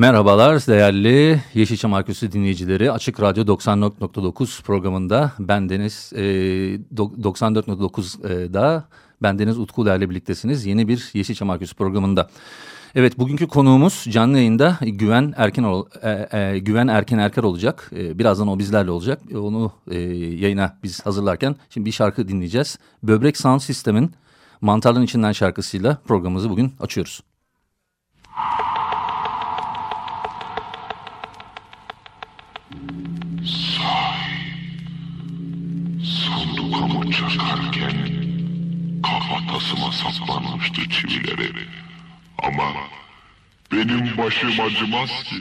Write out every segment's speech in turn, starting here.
Merhabalar değerli Yeşilçam Arküsü dinleyicileri. Açık Radyo 94.9 programında bendeniz e, 94.9'da bendeniz Utku ile birliktesiniz. Yeni bir Yeşilçam Arküsü programında. Evet bugünkü konuğumuz canlı yayında Güven Erken e, e, Güven Erken Erker olacak. E, birazdan o bizlerle olacak. E, onu e, yayına biz hazırlarken şimdi bir şarkı dinleyeceğiz. Böbrek Sound System'in Mantarların İçinden şarkısıyla programımızı bugün açıyoruz. Sandukamı çakarken kafatasıma saplanmıştı çivileri. Ama benim başım acımaz ki.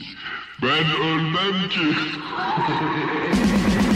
Ben ölmem ki.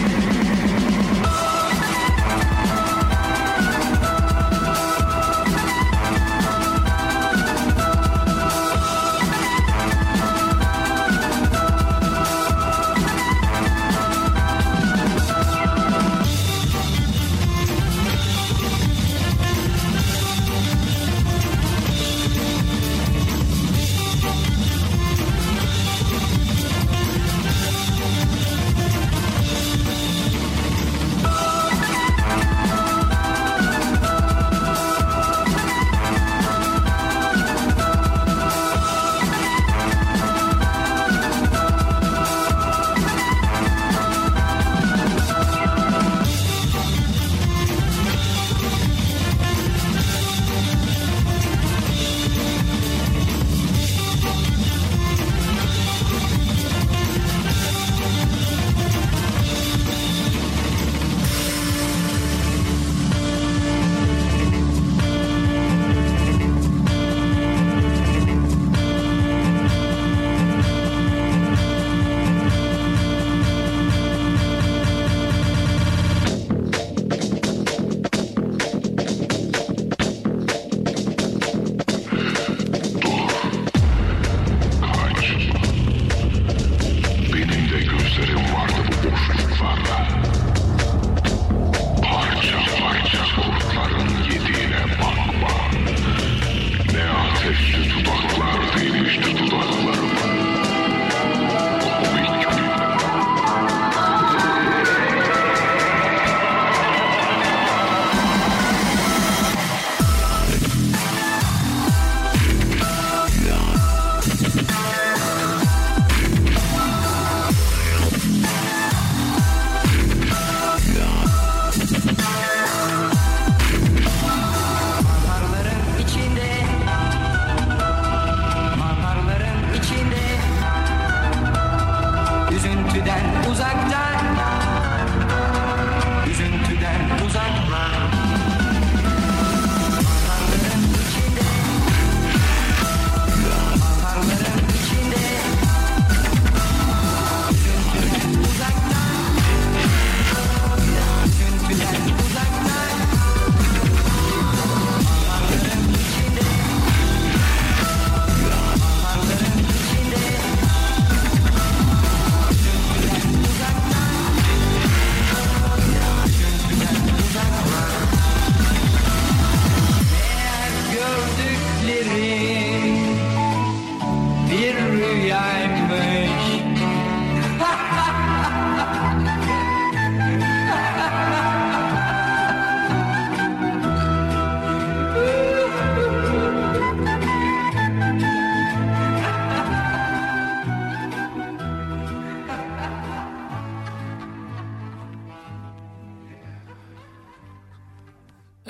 Uzaktan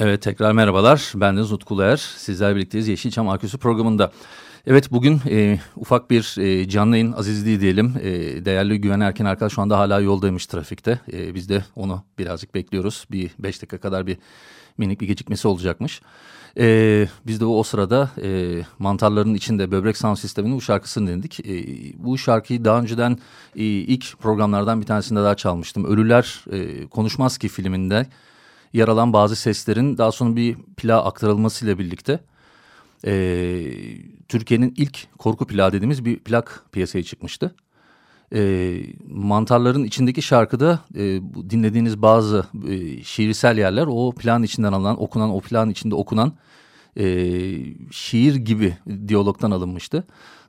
Evet tekrar merhabalar. Ben Deniz Utkuluer. Sizler birlikteyiz Yeşilçam Aküsü programında. Evet bugün e, ufak bir e, canlı yayın azizliği diyelim. E, değerli Güven Erken arkadaş şu anda hala yoldaymış trafikte. E, biz de onu birazcık bekliyoruz. Bir beş dakika kadar bir minik bir gecikmesi olacakmış. E, biz de o sırada e, mantarların içinde böbrek sound sisteminin bu şarkısını dinledik. E, bu şarkıyı daha önceden e, ilk programlardan bir tanesinde daha çalmıştım. Ölüler e, Konuşmaz Ki filminde yer alan bazı seslerin daha sonra bir plağa aktarılmasıyla birlikte e, Türkiye'nin ilk korku plağı dediğimiz bir plak piyasaya çıkmıştı. E, mantarların içindeki şarkıda e, dinlediğiniz bazı e, şiirsel yerler o plan içinden alınan, okunan, o plan içinde okunan e, şiir gibi diyalogtan alınmıştı.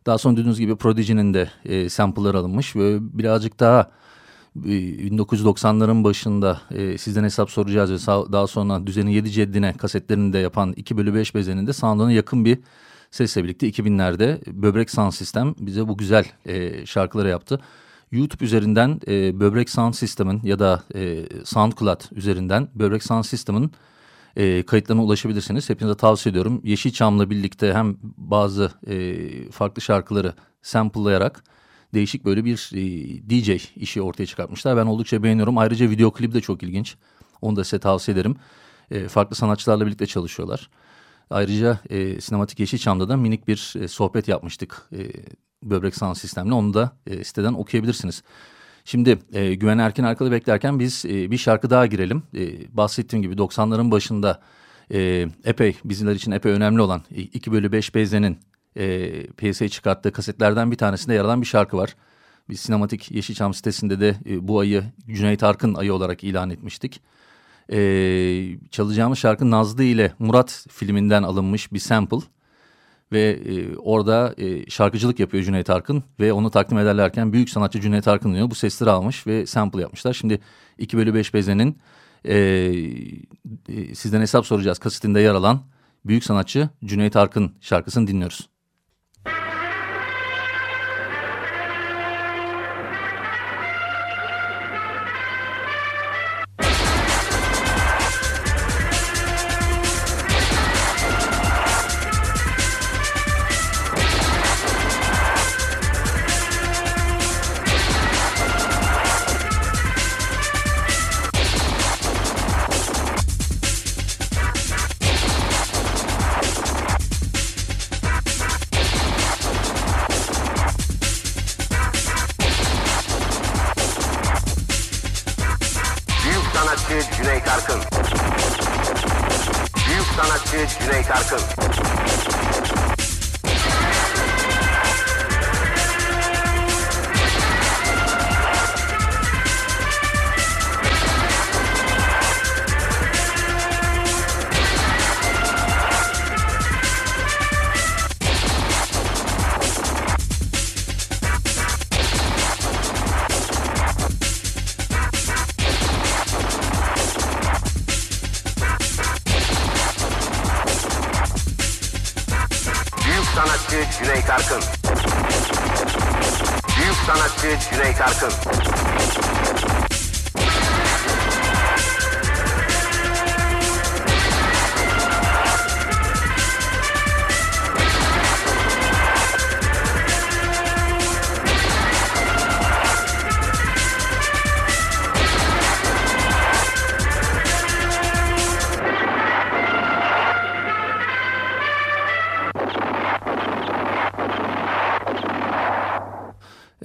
Daha sonra dediğiniz gibi Prodigy'nin de e, sample'lar alınmış ve birazcık daha 1990'ların başında e, sizden hesap soracağız ve daha sonra düzenin 7 ceddine kasetlerini de yapan 2 bölü 5 bezeninde sound'una yakın bir sesle birlikte 2000'lerde Böbrek Sound System bize bu güzel e, şarkıları yaptı. YouTube üzerinden e, Böbrek Sound System'in ya da e, SoundCloud üzerinden Böbrek Sound System'in e, kayıtlarına ulaşabilirsiniz. Hepinize tavsiye ediyorum. Yeşilçam'la birlikte hem bazı e, farklı şarkıları sample'layarak değişik böyle bir e, DJ işi ortaya çıkartmışlar. Ben oldukça beğeniyorum. Ayrıca video klip de çok ilginç. Onu da size tavsiye ederim. E, farklı sanatçılarla birlikte çalışıyorlar. Ayrıca e, Sinematik Yeşilçam'da da minik bir e, sohbet yapmıştık e, böbrek sound sistemle. Onu da e, siteden okuyabilirsiniz. Şimdi e, Güven Erkin arkalı beklerken biz e, bir şarkı daha girelim. E, bahsettiğim gibi 90'ların başında e, epey bizler için epey önemli olan 2 bölü 5 Beyze'nin e, piyasaya çıkarttığı kasetlerden bir tanesinde yer alan bir şarkı var. Biz Sinematik Yeşilçam sitesinde de e, bu ayı Cüneyt Arkın ayı olarak ilan etmiştik. E, çalacağımız şarkı Nazlı ile Murat filminden alınmış bir sample. Ve e, orada e, şarkıcılık yapıyor Cüneyt Arkın ve onu takdim ederlerken büyük sanatçı Cüneyt Arkın diyor. Bu sesleri almış ve sample yapmışlar. Şimdi 2 bölü 5 bezenin e, e, sizden hesap soracağız kasetinde yer alan büyük sanatçı Cüneyt Arkın şarkısını dinliyoruz. sanatçı Cüneyt Arkın. Büyük sanatçı Cüneyt Arkın.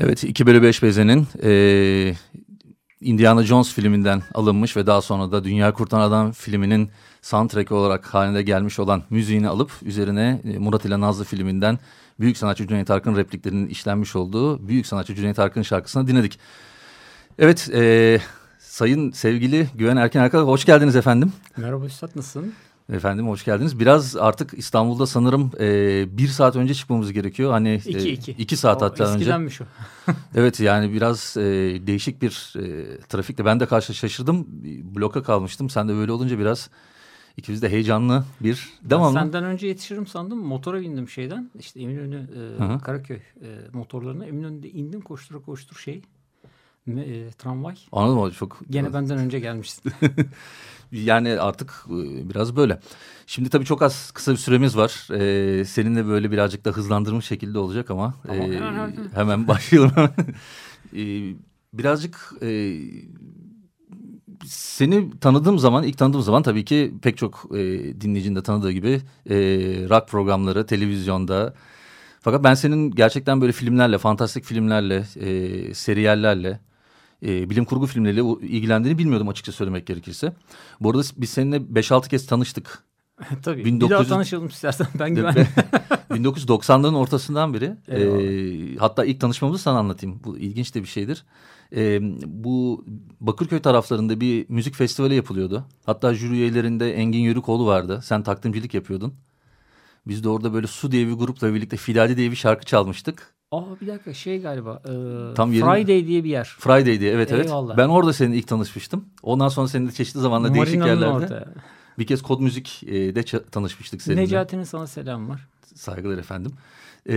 Evet 2 bölü 5 bezenin e, Indiana Jones filminden alınmış ve daha sonra da Dünya Kurtaran Adam filminin soundtrack olarak haline gelmiş olan müziğini alıp üzerine e, Murat ile Nazlı filminden büyük sanatçı Cüneyt Arkın repliklerinin işlenmiş olduğu büyük sanatçı Cüneyt Arkın şarkısını dinledik. Evet e, sayın sevgili Güven Erken Erkan hoş geldiniz efendim. Merhaba Üstad nasılsın? Efendim hoş geldiniz. Biraz artık İstanbul'da sanırım e, bir saat önce çıkmamız gerekiyor. Hani iki, e, iki. iki saat o, hatta önce. Eskidenmiş o. evet yani biraz e, değişik bir e, trafikle ben de karşı şaşırdım. Bloka kalmıştım. Sen de böyle olunca biraz ikimiz de heyecanlı bir devamlı. Ben senden önce yetişirim sandım. Motora bindim şeyden. İşte Eminönü e, Karaköy e, motorlarına. Eminönü'nde indim koştura koştur şey e, tramvay. Anladım o çok. Gene benden önce gelmişsin. Yani artık e, biraz böyle. Şimdi tabii çok az kısa bir süremiz var. Ee, seninle böyle birazcık da hızlandırmış şekilde olacak ama Tamam, e, hemen başlayalım. Ee, birazcık e, seni tanıdığım zaman, ilk tanıdığım zaman tabii ki pek çok e, dinleyicinin de tanıdığı gibi e, rock programları, televizyonda. Fakat ben senin gerçekten böyle filmlerle, fantastik filmlerle, e, seriyellerle, e, bilim kurgu filmleriyle ilgilendiğini bilmiyordum açıkça söylemek gerekirse. Bu arada biz seninle 5-6 kez tanıştık. Tabii. 1900 Bir daha tanışalım istersen. Ben güven. 1990'ların ortasından beri. Eyvallah. E, hatta ilk tanışmamızı sana anlatayım. Bu ilginç de bir şeydir. E, bu Bakırköy taraflarında bir müzik festivali yapılıyordu. Hatta jüri üyelerinde Engin Yörükoğlu vardı. Sen takdimcilik yapıyordun. Biz de orada böyle Su diye bir grupla birlikte Filadi diye bir şarkı çalmıştık. Aa bir dakika şey galiba. E, Tam yerin- Friday diye bir yer. Friday diye evet evet. Eyvallah. Ben orada seninle ilk tanışmıştım. Ondan sonra seninle çeşitli zamanlarda değişik yerlerde. orada. Bir kez kod müzik e, tanışmıştık seninle. Necati'nin sana selam var. Saygılar efendim. Ee,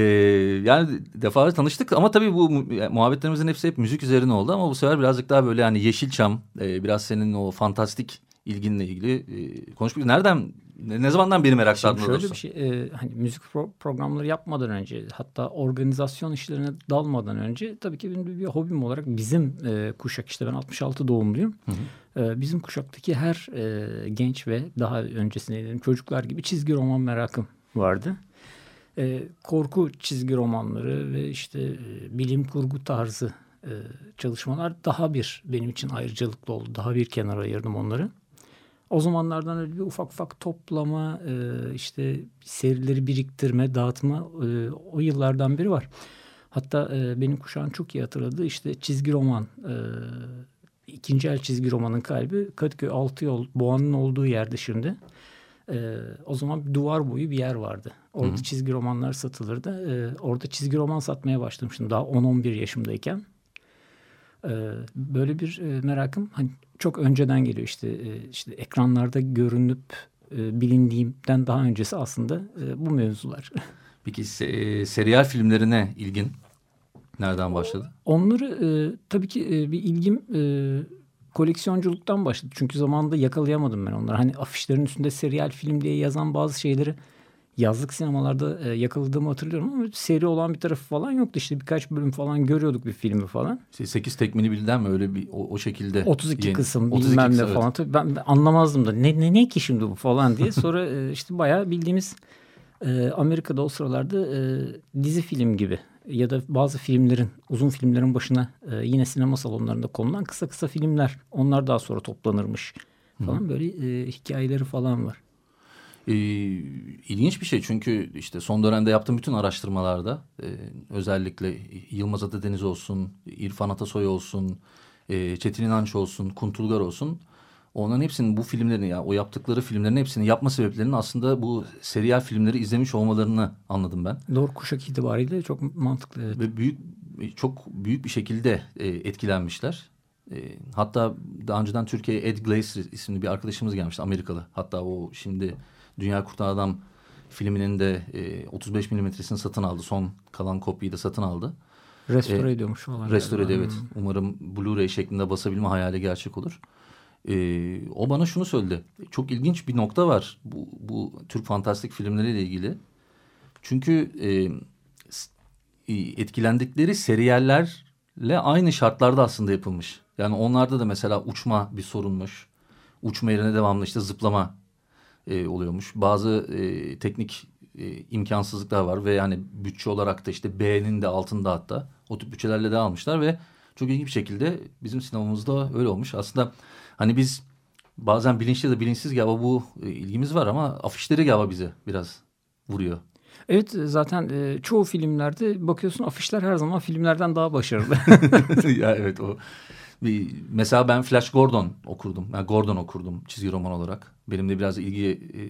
yani defalarca tanıştık ama tabii bu muhabbetlerimizin hepsi hep müzik üzerine oldu ama bu sefer birazcık daha böyle hani Yeşilçam, e, biraz senin o fantastik ilginle ilgili e, konuşmak. Nereden, ne, ne zamandan beri merak sardın şöyle bir şey e, hani müzik pro- programları yapmadan önce hatta organizasyon işlerine dalmadan önce tabii ki benim bir, hobim olarak bizim e, kuşak işte ben 66 doğumluyum. E, bizim kuşaktaki her e, genç ve daha öncesine gidelim çocuklar gibi çizgi roman merakım vardı. E, korku çizgi romanları ve işte e, bilim kurgu tarzı e, çalışmalar daha bir benim için ayrıcalıklı oldu. Daha bir kenara ayırdım onları. O zamanlardan öyle bir ufak ufak toplama, e, işte serileri biriktirme, dağıtma e, o yıllardan biri var. Hatta e, benim kuşağım çok iyi hatırladı. İşte çizgi roman, e, ikinci el çizgi romanın kalbi Kadıköy Altı Yol, Boğa'nın olduğu yerde şimdi. E, o zaman bir duvar boyu bir yer vardı. Orada çizgi romanlar satılırdı. E, orada çizgi roman satmaya başlamıştım daha 10-11 yaşımdayken. Ee, böyle bir e, merakım hani çok önceden geliyor işte e, işte ekranlarda görünüp e, bilindiğimden daha öncesi aslında e, bu mevzular. Peki se- seriyal filmlerine ilgin nereden başladı? Onları e, tabii ki e, bir ilgim e, koleksiyonculuktan başladı. Çünkü zamanında yakalayamadım ben onları. Hani afişlerin üstünde seriyal film diye yazan bazı şeyleri yazlık sinemalarda e, yakaladığımı hatırlıyorum ama seri olan bir tarafı falan yoktu. İşte birkaç bölüm falan görüyorduk bir filmi falan. 8 tekmini bilden mi öyle bir o, o şekilde? 32 yeni- kısım 32 bilmem ne kısım, evet. falan. Tabii ben, ben anlamazdım da ne, ne, ne ki şimdi bu falan diye. Sonra e, işte bayağı bildiğimiz e, Amerika'da o sıralarda e, dizi film gibi ya da bazı filmlerin uzun filmlerin başına e, yine sinema salonlarında konulan kısa kısa filmler. Onlar daha sonra toplanırmış falan böyle e, hikayeleri falan var. Ee, ilginç bir şey çünkü işte son dönemde yaptığım bütün araştırmalarda e, özellikle Yılmaz Atadeniz olsun, İrfan Atasoy olsun, e, Çetin İnanç olsun, Kuntulgar olsun onların hepsinin bu filmlerini ya o yaptıkları filmlerin hepsini yapma sebeplerinin aslında bu seriyal filmleri izlemiş olmalarını anladım ben. Doğru kuşak itibariyle çok mantıklı. Evet. Ve büyük çok büyük bir şekilde e, etkilenmişler. E, hatta daha önceden Türkiye'ye Ed Glazer isimli bir arkadaşımız gelmişti Amerikalı. Hatta o şimdi Dünya Kurtaran Adam filminin de e, 35 milimetresini satın aldı. Son kalan kopyayı da satın aldı. Restore E, ediyormuş falan. Restore galiba. evet. Umarım Blu-ray şeklinde basabilme hayali gerçek olur. Ee, o bana şunu söyledi. Çok ilginç bir nokta var bu, bu Türk fantastik filmleriyle ilgili. Çünkü e, e, etkilendikleri seriyellerle aynı şartlarda aslında yapılmış. Yani onlarda da mesela uçma bir sorunmuş. Uçma yerine devamlı işte zıplama e, oluyormuş. Bazı e, teknik e, imkansızlıklar var ve yani bütçe olarak da işte B'nin de altında hatta o tip bütçelerle de almışlar ve çok ilginç bir şekilde bizim sinemamızda öyle olmuş. Aslında hani biz bazen bilinçli da bilinçsiz galiba bu e, ilgimiz var ama afişleri galiba bize biraz vuruyor. Evet zaten e, çoğu filmlerde bakıyorsun afişler her zaman filmlerden daha başarılı. ya evet o. Mesela ben Flash Gordon okurdum. Yani Gordon okurdum çizgi roman olarak. Benim de biraz ilgi e,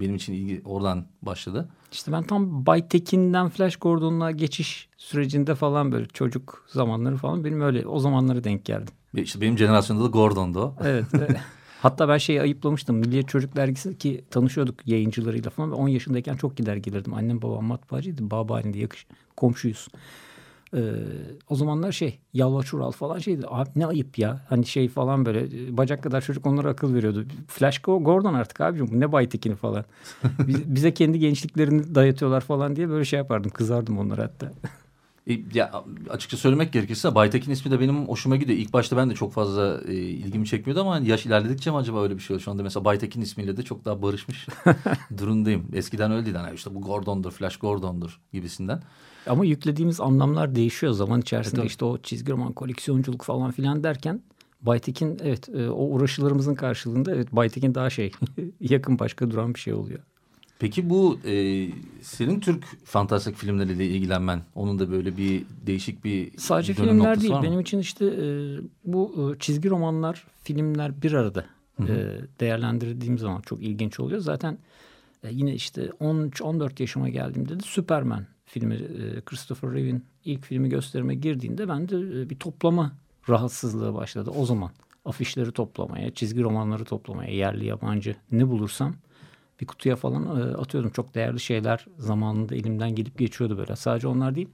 benim için ilgi oradan başladı. İşte ben tam Bay Tekin'den Flash Gordon'la geçiş sürecinde falan böyle çocuk zamanları falan benim öyle o zamanlara denk geldim. İşte benim jenerasyonda da Gordon'du o. Evet. Hatta ben şeyi ayıplamıştım. Milliyet Çocuk Dergisi ki tanışıyorduk yayıncılarıyla falan. Ve 10 yaşındayken çok gider gelirdim. Annem babam matbaacıydı. Baba halinde yakış komşuyuz. Ee, o zamanlar şey Yalvaç Ural falan şeydi. Abi ne ayıp ya. Hani şey falan böyle e, bacak kadar çocuk onlara akıl veriyordu. Flash Gordon artık abicim ne Baytekin'i falan. Bize kendi gençliklerini dayatıyorlar falan diye böyle şey yapardım. Kızardım onlara hatta. E, ya açıkça söylemek gerekirse Baytekin ismi de benim hoşuma gidiyor. İlk başta ben de çok fazla e, ilgimi çekmiyordu ama yaş ilerledikçe mi acaba öyle bir şey oluyor? Şu anda mesela Baytekin ismiyle de çok daha barışmış durumdayım. Eskiden öyle değildi. Yani işte bu Gordon'dur, Flash Gordon'dur gibisinden. Ama yüklediğimiz anlamlar değişiyor zaman içerisinde. Evet, işte o çizgi roman, koleksiyonculuk falan filan derken Baytekin evet e, o uğraşılarımızın karşılığında evet Baytekin daha şey yakın başka duran bir şey oluyor. Peki bu e, senin Türk fantastik filmleriyle ilgilenmen onun da böyle bir değişik bir Sadece filmler değil benim için işte e, bu e, çizgi romanlar filmler bir arada e, değerlendirdiğim zaman çok ilginç oluyor. Zaten e, yine işte 13-14 yaşıma geldiğimde de Superman filmi e, Christopher Reeve'in ilk filmi gösterime girdiğinde ben de e, bir toplama rahatsızlığı başladı o zaman. Afişleri toplamaya, çizgi romanları toplamaya, yerli yabancı ne bulursam bir kutuya falan e, atıyordum. Çok değerli şeyler zamanında elimden gelip geçiyordu böyle. Sadece onlar değil.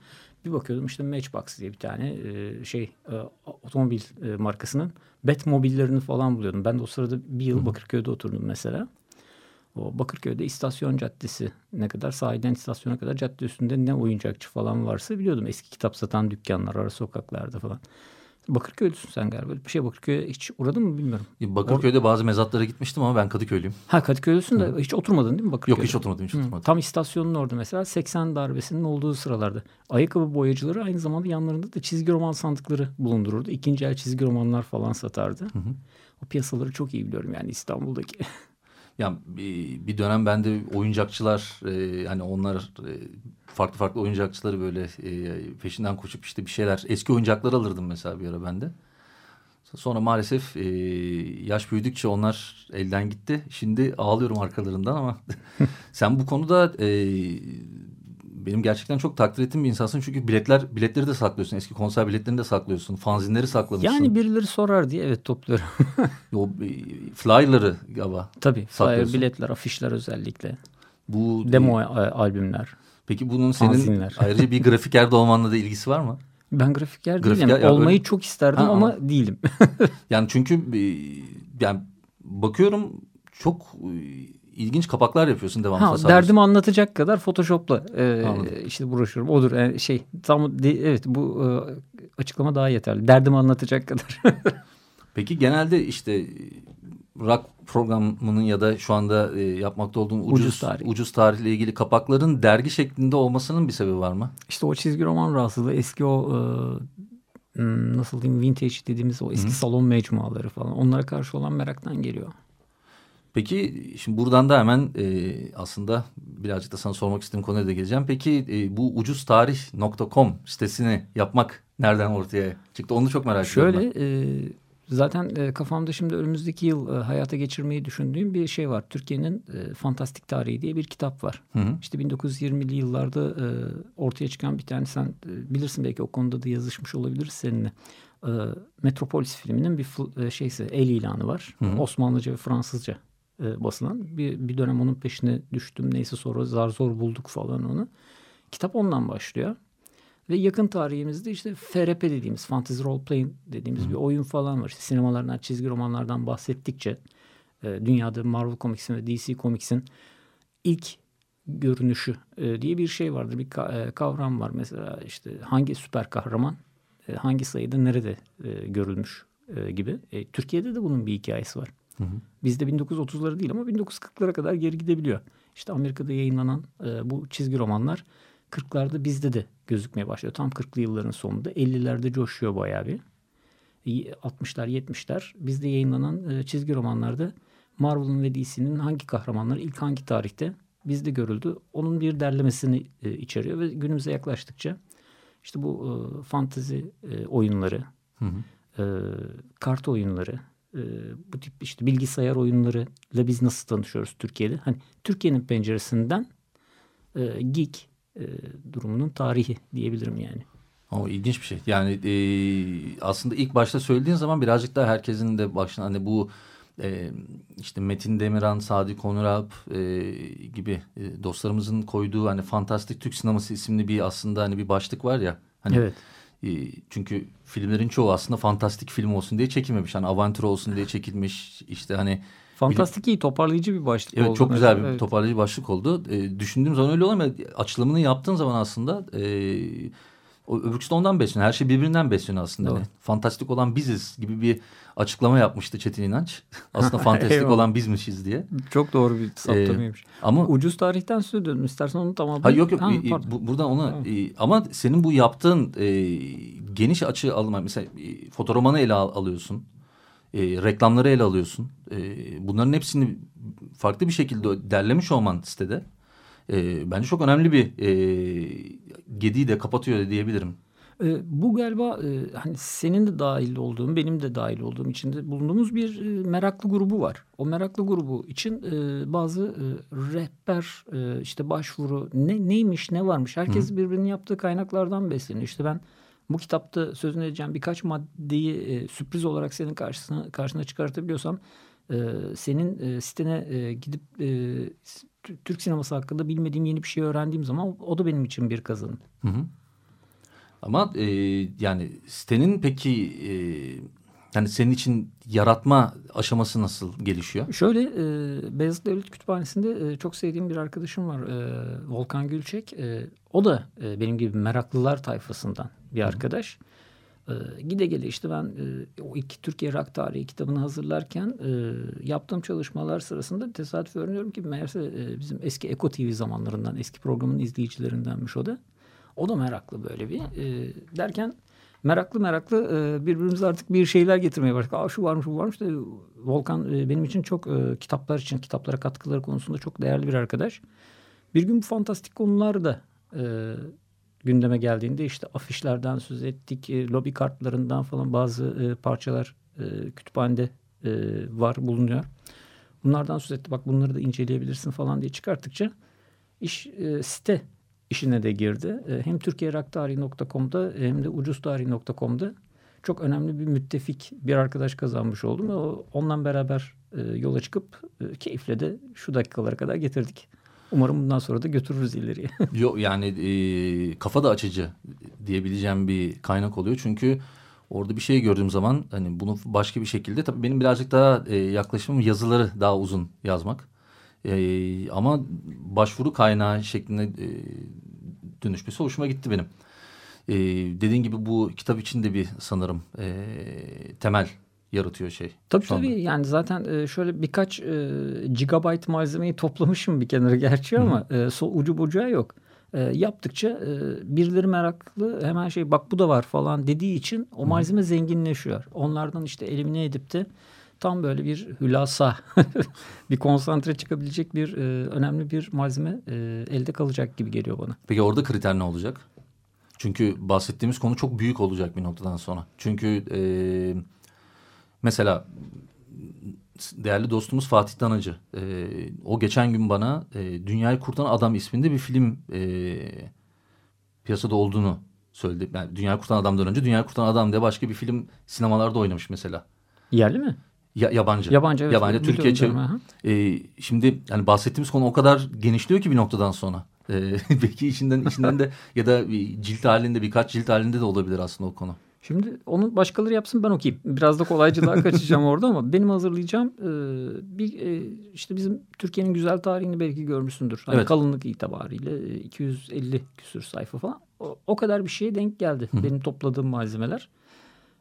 Bir bakıyordum işte Matchbox diye bir tane e, şey e, otomobil e, markasının Batmobillerini falan buluyordum. Ben de o sırada bir yıl Bakırköy'de oturdum mesela. O Bakırköy'de istasyon caddesi ne kadar sahilden istasyona kadar cadde üstünde ne oyuncakçı falan varsa biliyordum. Eski kitap satan dükkanlar ara sokaklarda falan. Bakırköy'lüsün sen galiba. Bir şey Bakırköy'e hiç uğradın mı bilmiyorum. Bakırköy'de bazı mezatlara gitmiştim ama ben Kadıköylüyüm. Ha Kadıköylüsün de hiç oturmadın değil mi Bakırköy'de? Yok hiç oturmadım hiç oturmadım. Tam istasyonun orada mesela 80 darbesinin olduğu sıralarda. Ayakkabı boyacıları aynı zamanda yanlarında da çizgi roman sandıkları bulundururdu. İkinci el çizgi romanlar falan satardı. Hı hı. O piyasaları çok iyi biliyorum yani İstanbul'daki. Yani bir, dönem bende oyuncakçılar e, hani onlar e, farklı farklı oyuncakçıları böyle e, peşinden koşup işte bir şeyler eski oyuncaklar alırdım mesela bir ara bende. Sonra maalesef e, yaş büyüdükçe onlar elden gitti. Şimdi ağlıyorum arkalarından ama sen bu konuda e, benim gerçekten çok takdir ettiğim bir insansın. Çünkü biletler biletleri de saklıyorsun. Eski konser biletlerini de saklıyorsun. Fanzinleri saklamışsın. Yani birileri sorar diye evet topluyorum. o e, flyer'ları galiba. Tabii flyer, biletler, afişler özellikle. Bu demo e, albümler. Peki bunun senin fanzinler. ayrıca bir grafikerde olmanla da ilgisi var mı? Ben grafiker, grafiker değilim. Olmayı öyle... çok isterdim ha, ama, ama değilim. yani çünkü e, yani bakıyorum çok ilginç kapaklar yapıyorsun devamlı. Ha, derdimi anlatacak kadar Photoshop'la e, işte broşürüm odur. E, şey tam de, evet bu e, açıklama daha yeterli. Derdimi anlatacak kadar. Peki genelde işte rock programının ya da şu anda e, yapmakta olduğun ucuz, ucuz, tarih. ucuz tarihle ilgili kapakların dergi şeklinde olmasının bir sebebi var mı? İşte o çizgi roman rahatsızlığı eski o e, hmm, nasıl diyeyim vintage dediğimiz o eski Hı. salon mecmuaları falan onlara karşı olan meraktan geliyor. Peki şimdi buradan da hemen e, aslında birazcık da sana sormak istediğim konuya da geleceğim. Peki e, bu ucuztarih.com sitesini yapmak nereden ortaya çıktı? Onu çok merak ediyorum. Şöyle e, zaten e, kafamda şimdi önümüzdeki yıl e, hayata geçirmeyi düşündüğüm bir şey var. Türkiye'nin e, Fantastik Tarihi diye bir kitap var. Hı hı. İşte 1920'li yıllarda e, ortaya çıkan bir tane sen e, bilirsin belki o konuda da yazışmış olabiliriz seninle. E, Metropolis filminin bir e, şeysi el ilanı var. Hı hı. Osmanlıca ve Fransızca e, basılan. Bir, bir dönem onun peşine düştüm. Neyse sonra zar zor bulduk falan onu. Kitap ondan başlıyor. Ve yakın tarihimizde işte FRP dediğimiz Fantasy Role Playing dediğimiz Hı. bir oyun falan var. İşte sinemalardan, çizgi romanlardan bahsettikçe e, dünyada Marvel Comics'in ve DC Comics'in ilk görünüşü e, diye bir şey vardır. Bir ka, e, kavram var mesela işte hangi süper kahraman e, hangi sayıda nerede e, görülmüş e, gibi. E, Türkiye'de de bunun bir hikayesi var. Hı hı. Bizde 1930'ları değil ama 1940'lara kadar geri gidebiliyor. İşte Amerika'da yayınlanan e, bu çizgi romanlar 40'larda bizde de gözükmeye başlıyor. Tam 40'lı yılların sonunda 50'lerde coşuyor bayağı bir. 60'lar 70'ler bizde yayınlanan e, çizgi romanlarda Marvel'ın ve DC'nin hangi kahramanları ilk hangi tarihte bizde görüldü. Onun bir derlemesini e, içeriyor ve günümüze yaklaştıkça işte bu e, fantezi e, oyunları, hı hı. E, kart oyunları, e, bu tip işte bilgisayar oyunlarıyla biz nasıl tanışıyoruz Türkiye'de? Hani Türkiye'nin penceresinden e, geek e, durumunun tarihi diyebilirim yani. O ilginç bir şey. Yani e, aslında ilk başta söylediğin zaman birazcık daha herkesin de başına hani bu e, işte Metin Demiran, Sadi Konuralp e, gibi e, dostlarımızın koyduğu hani Fantastik Türk Sineması isimli bir aslında hani bir başlık var ya Hani, evet. E, çünkü filmlerin çoğu aslında fantastik film olsun diye çekilmemiş. Hani avantür olsun diye çekilmiş. İşte hani Fantastik iyi toparlayıcı bir başlık evet, oldu. Çok güzel bir evet. toparlayıcı başlık oldu. E, düşündüğüm zaman öyle olmuyor. Açılımını yaptığın zaman aslında e, o öbürküsü de ondan besleniyor. Her şey birbirinden besleniyor aslında. Doğru. Yani, fantastik olan biziz gibi bir açıklama yapmıştı Çetin İnanç. Aslında fantastik olan bizmişiz diye. Çok doğru bir saptamaymış. Ee, ama ucuz tarihten söz ediyorum. İstersen onu tamamlayayım. Ha yok yok Ha, e, pardon. bu, buradan ona Tamam. e, ama senin bu yaptığın e, geniş açı alma mesela e, fotoromanı ele al, alıyorsun. E, reklamları ele alıyorsun. E, bunların hepsini farklı bir şekilde derlemiş olman sitede. E, bence çok önemli bir e, gediği de kapatıyor diyebilirim. E, bu galiba e, hani senin de dahil olduğun, benim de dahil olduğum içinde bulunduğumuz bir e, meraklı grubu var. O meraklı grubu için e, bazı rehber, işte başvuru, ne neymiş, ne varmış. Herkes Hı. birbirinin yaptığı kaynaklardan besleniyor. İşte ben bu kitapta sözünü edeceğim birkaç maddeyi sürpriz olarak senin karşısına karşına çıkartabiliyorsam e, senin e, sitene e, gidip e, Türk sineması hakkında bilmediğim yeni bir şey öğrendiğim zaman o, da benim için bir kazanım. Hı hı. Ama e, yani sitenin peki e, yani senin için yaratma aşaması nasıl gelişiyor? Şöyle e, Beyazıt Devlet Kütüphanesi'nde e, çok sevdiğim bir arkadaşım var. E, Volkan Gülçek. E, o da e, benim gibi meraklılar tayfasından bir arkadaş. E, gide gele işte ben e, o ilk Türkiye Rock Tarihi kitabını hazırlarken e, yaptığım çalışmalar sırasında tesadüf öğreniyorum ki meğerse e, bizim eski Eko TV zamanlarından eski programın izleyicilerindenmiş o da. O da meraklı böyle bir. Derken meraklı meraklı e, birbirimize artık bir şeyler getirmeye başladık. Aa şu varmış bu varmış da Volkan benim için çok kitaplar için kitaplara katkıları konusunda çok değerli bir arkadaş. Bir gün bu fantastik konular da e, gündeme geldiğinde işte afişlerden söz ettik, e, lobi kartlarından falan bazı e, parçalar e, kütüphanede e, var bulunuyor. Bunlardan söz etti. Bak bunları da inceleyebilirsin falan diye çıkarttıkça iş e, site işine de girdi. E, hem türkiyeroktarihi.com'da hem de ucuztarihi.com'da çok önemli bir müttefik bir arkadaş kazanmış oldum. O, ondan beraber e, yola çıkıp e, keyifle de şu dakikalara kadar getirdik. Umarım bundan sonra da götürürüz ileriye. Yok yani e, kafa da açıcı diyebileceğim bir kaynak oluyor. Çünkü orada bir şey gördüğüm zaman hani bunu başka bir şekilde tabii benim birazcık daha e, yaklaşımım yazıları daha uzun yazmak. E, ama başvuru kaynağı şeklinde e, dönüşmesi hoşuma gitti benim. E, dediğin gibi bu kitap için de bir sanırım e, temel yaratıyor şey. Tabii anda. tabii yani zaten e, şöyle birkaç e, gigabyte malzemeyi toplamışım bir kenara gerçi ama e, so, ucu bucağı yok. E, yaptıkça e, birileri meraklı hemen şey bak bu da var falan dediği için o malzeme zenginleşiyor. Onlardan işte elimine edip de tam böyle bir hülasa bir konsantre çıkabilecek bir e, önemli bir malzeme e, elde kalacak gibi geliyor bana. Peki orada kriter ne olacak? Çünkü bahsettiğimiz konu çok büyük olacak bir noktadan sonra. Çünkü e, mesela değerli dostumuz Fatih Danacı. E, o geçen gün bana e, Dünyayı Kurtaran Adam isminde bir film e, piyasada olduğunu söyledi. Yani Dünyayı Kurtaran Adam'dan önce Dünyayı Kurtaran Adam diye başka bir film sinemalarda oynamış mesela. Yerli mi? Ya, yabancı. Yabancı evet. Yabancı Türkiye çevir- e, şimdi yani bahsettiğimiz konu o kadar genişliyor ki bir noktadan sonra. E, belki içinden içinden de ya da cilt halinde birkaç cilt halinde de olabilir aslında o konu. Şimdi onu başkaları yapsın ben okuyayım. Biraz da kolaycılığa kaçacağım orada ama benim hazırlayacağım e, bir e, işte bizim Türkiye'nin güzel tarihini belki görmüşsündür. Hani Evet. kalınlık itibariyle e, 250 küsür sayfa falan. O, o kadar bir şeye denk geldi benim topladığım malzemeler.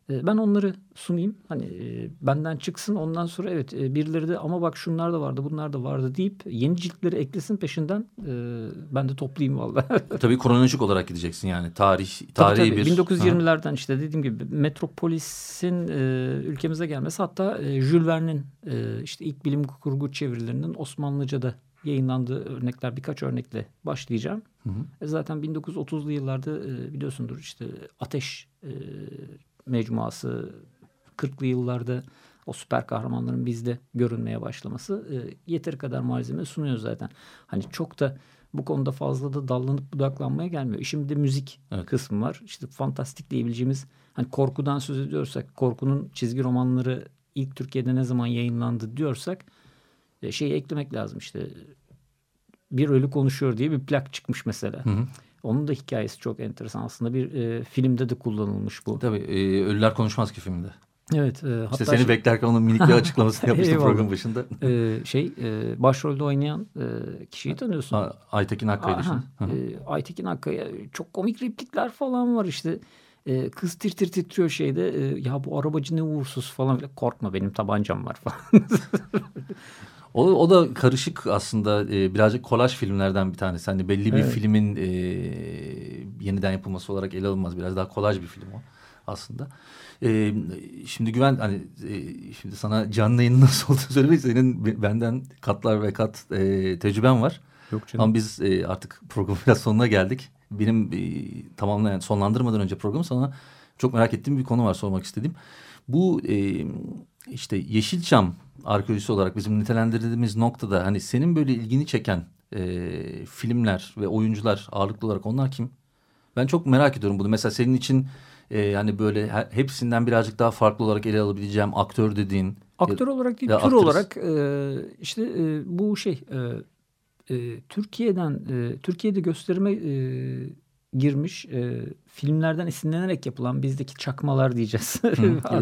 E, ben onları sunayım. Hani e, benden çıksın ondan sonra evet e, birileri de ama bak şunlar da vardı bunlar da vardı deyip yeni ciltleri eklesin peşinden e, ben de toplayayım vallahi. Tabii kronolojik olarak gideceksin yani. Tarih Tabii, tarihi tabii. bir 1920'lerden işte dediğim gibi Metropolis'in e, ülkemize gelmesi hatta e, Jules Verne'in e, işte ilk bilim kurgu çevirilerinin Osmanlıca'da yayınlandığı örnekler birkaç örnekle başlayacağım. Hı hı. E, zaten 1930'lu yıllarda e, biliyorsundur işte Ateş e, mecmuası 40'lı yıllarda o süper kahramanların bizde görünmeye başlaması e, yeteri kadar malzeme sunuyor zaten. Hani çok da bu konuda fazla da dallanıp budaklanmaya gelmiyor. İşin bir de müzik Evet. kısmı var. İşte fantastik diyebileceğimiz hani korkudan söz ediyorsak korkunun çizgi romanları ilk Türkiye'de ne zaman yayınlandı diyorsak e, şeyi eklemek lazım işte bir ölü konuşuyor diye bir plak çıkmış mesela. Hı hı. Onun da hikayesi çok enteresan. Aslında bir e, filmde de kullanılmış bu. Tabii e, Ölüler Konuşmaz ki filmde. Evet. E, işte hatta seni şey, beklerken onun minik bir açıklamasını yapmıştım program başında. e, şey e, başrolde oynayan e, kişiyi tanıyorsun. A- Aytekin Akkaya düşün. E, Aytekin Akkaya çok komik replikler falan var işte. E, kız tir tir titriyor şeyde. E, ya bu arabacı ne uğursuz falan. Korkma benim tabancam var falan. O, o da karışık aslında e, birazcık kolaj filmlerden bir tanesi. Hani belli bir Evet. filmin e, yeniden yapılması olarak ele alınmaz. Biraz daha kolaj bir film o aslında. E, şimdi Güven hani e, şimdi sana canlı yayının nasıl olduğunu söylemek senin be- benden katlar ve kat e, tecrüben var. Yok canım. Ama biz e, artık programın biraz sonuna geldik. Benim e, tamamlayan sonlandırmadan önce programı sana çok merak ettiğim bir konu var sormak istediğim. Bu e, işte Yeşilçam arkeolojisi olarak bizim nitelendirdiğimiz noktada hani senin böyle ilgini çeken e, filmler ve oyuncular ağırlıklı olarak onlar kim? Ben çok merak ediyorum bunu. Mesela senin için e, yani böyle he- hepsinden birazcık daha farklı olarak ele alabileceğim aktör dediğin. Aktör olarak değil, ya tür aktris. olarak e, işte e, bu şey e, e, Türkiye'den e, Türkiye'de gösterime e, girmiş e, filmlerden esinlenerek yapılan bizdeki çakmalar diyeceğiz. Ya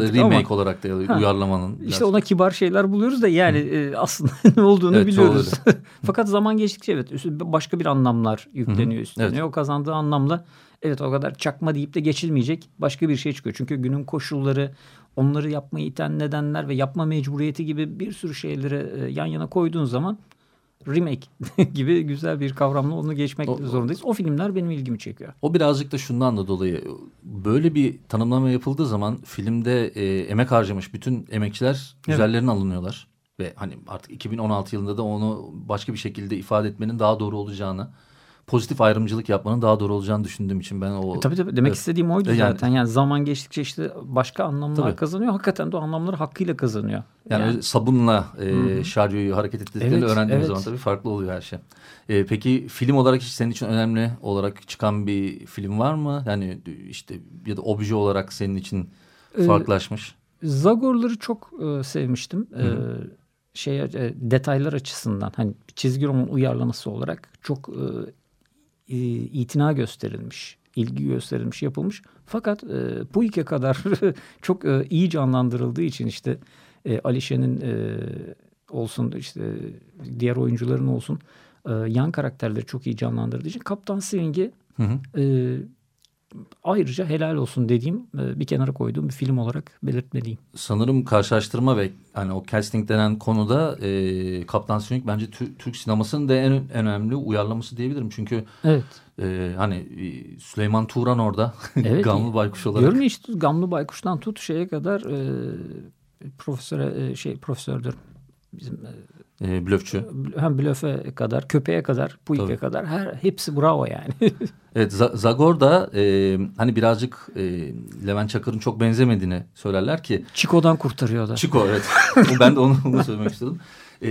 da remake ama olarak da Ha, uyarlamanın. biraz- işte ona kibar şeyler buluyoruz da yani e, aslında ne olduğunu Evet, biliyoruz. Fakat zaman geçtikçe evet başka bir anlamlar yükleniyor üstüne. Evet. O kazandığı anlamla evet o kadar çakma deyip de geçilmeyecek başka bir şey çıkıyor. Çünkü günün koşulları onları yapmayı iten nedenler ve yapma mecburiyeti gibi bir sürü şeyleri e, yan yana koyduğun zaman remake gibi güzel bir kavramla onu geçmek O- zorundayız. O filmler benim ilgimi çekiyor. O birazcık da şundan da dolayı böyle bir tanımlama yapıldığı zaman filmde e, emek harcamış bütün emekçiler üzerlerine alınıyorlar. Ve hani artık 2016 yılında da onu başka bir şekilde ifade etmenin daha doğru olacağını, pozitif ayrımcılık yapmanın daha doğru olacağını düşündüğüm için ben o... E, tabii tabii demek Evet. istediğim oydu Yani- zaten. Yani zaman geçtikçe işte başka anlamlar Tabii. kazanıyor. Hakikaten de o anlamları hakkıyla kazanıyor. Yani, öyle sabunla e, şarjoyu hareket ettirdiklerini Evet, öğrendiğimiz evet. zaman tabii farklı oluyor her şey. E, peki film olarak hiç senin için önemli olarak çıkan bir film var mı? Yani işte ya da obje olarak senin için Ee, farklılaşmış. Zagor'ları çok e, sevmiştim. E, şey e, detaylar açısından hani çizgi roman uyarlaması olarak çok e, e, itina gösterilmiş, ilgi gösterilmiş, yapılmış. Fakat e, Puike kadar çok e, iyi canlandırıldığı için işte e, Alişe'nin e, olsun işte diğer oyuncuların olsun e, yan karakterleri çok iyi canlandırdığı için Kaptan Swing'i Hı hı. e, ayrıca helal olsun dediğim e, bir kenara koyduğum bir film olarak belirtmeliyim. sanırım karşılaştırma ve hani o casting denen konuda e, Kaptan Sönük bence Tü- Türk sinemasının da en, önemli uyarlaması diyebilirim. Çünkü Evet. e, hani e, Süleyman Turan orada Evet. Gamlı Baykuş olarak. Diyorum işte Gamlı Baykuş'tan tut şeye kadar e, profesöre e, şey profesördür. Bizim E, blöfçü. e, hem blöfe kadar, köpeğe kadar, Tabii. kadar her hepsi bravo yani. Evet Zagor da e, hani birazcık e, Levent Çakır'ın çok benzemediğini söylerler ki Çiko'dan kurtarıyor da. Çiko evet. ben de onu, onu söylemek istedim. E,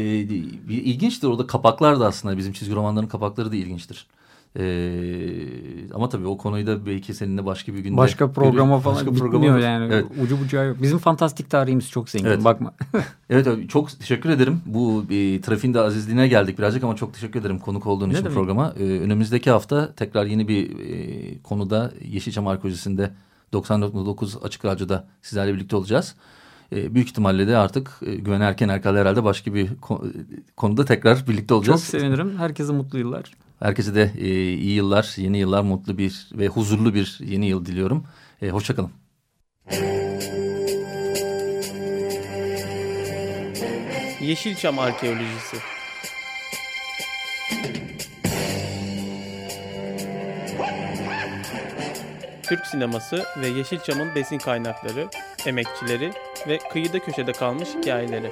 ilginçtir orada kapaklar da aslında bizim çizgi romanların kapakları da ilginçtir. E, ama tabii o konuyu da belki seninle başka bir günde Başka programa falan Başka bitmiyor programa- yani. Evet. Ucu bucağı yok. Bizim fantastik tarihimiz çok zengin. Evet. Bakma. Evet abi çok teşekkür ederim. Bu e, trafiğin de azizliğine geldik birazcık ama çok teşekkür ederim konuk olduğun Ne için demek. programa. E, önümüzdeki hafta tekrar yeni bir e, konuda Yeşilçam Arkeolojisi'nde 94.9 Açık Radyo'da sizlerle birlikte olacağız. E, büyük ihtimalle de artık e, Güven Erken Erkal herhalde başka bir ko- konuda tekrar birlikte çok olacağız. sevinirim. Herkese mutlu yıllar. Herkese de e, iyi yıllar, yeni yıllar, mutlu bir ve huzurlu bir yeni yıl diliyorum. E, Hoşçakalın. Yeşilçam Arkeolojisi Türk sineması ve Yeşilçam'ın besin kaynakları, emekçileri ve kıyıda köşede kalmış hikayeleri.